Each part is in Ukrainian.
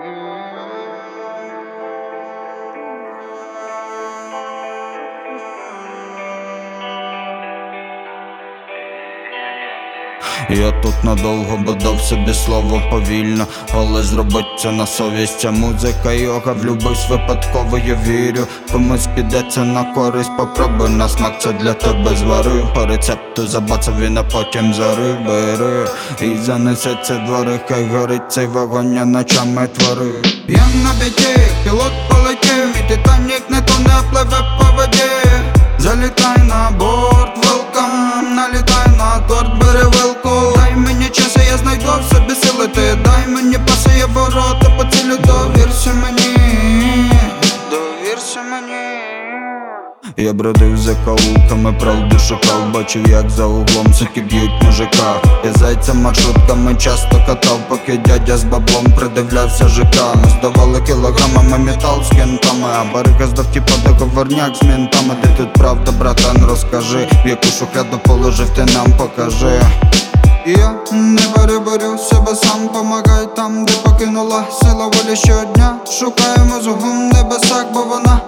Mm. Я тут надовго бодав собі слово повільно, але зробить це на совість. Ця музика йога влюбивсь випадково, я вірю. Комусь підеться на користь, попробуй на смак, це для тебе зварив. По рецепту забацав він, а потім зарив, бери І занесеться двори, хай горить цей вогонь, я ночами творив. Я на біті, пілот полетів, і титанік не то не пливе по довірся мені. Я бродив за каулками, правду шукав, бачив, як за углом суки б'ють мужика. Я зайця маршрутками часто катав, поки дядя з баблом придивлявся ЖК. Ми здавали кілограмами метал з кентами, а барига здав типа договорняк з ментами. Ти тут правда, братан, розкажи, в яку шухляду положив, ти нам покажи. Я не переборю себе сам, помагай там, де покинула сила волі щодня. Шукаємо зугум небесах, бо вона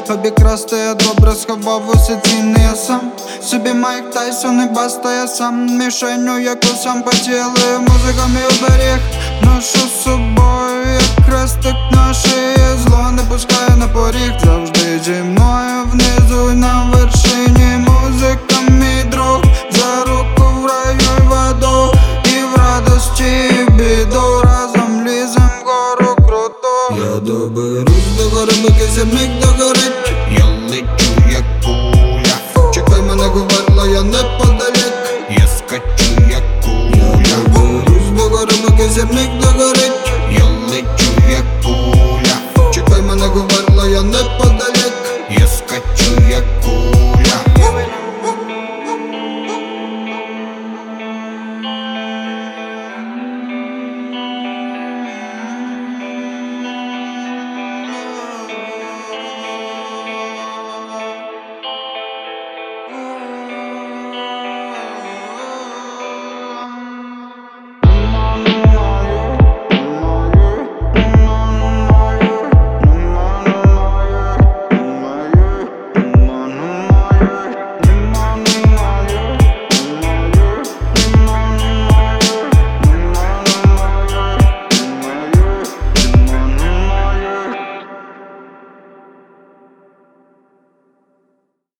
намагайся красти я добре сховав усе ціни я сам. Собі Майк Тайсон і баста, я сам мішеню, яку сам поцілив Музика мій оберіг, ношу з собою, як крестик наше Зло не пускає на поріг, che se mi do corretto Io le giuia cuia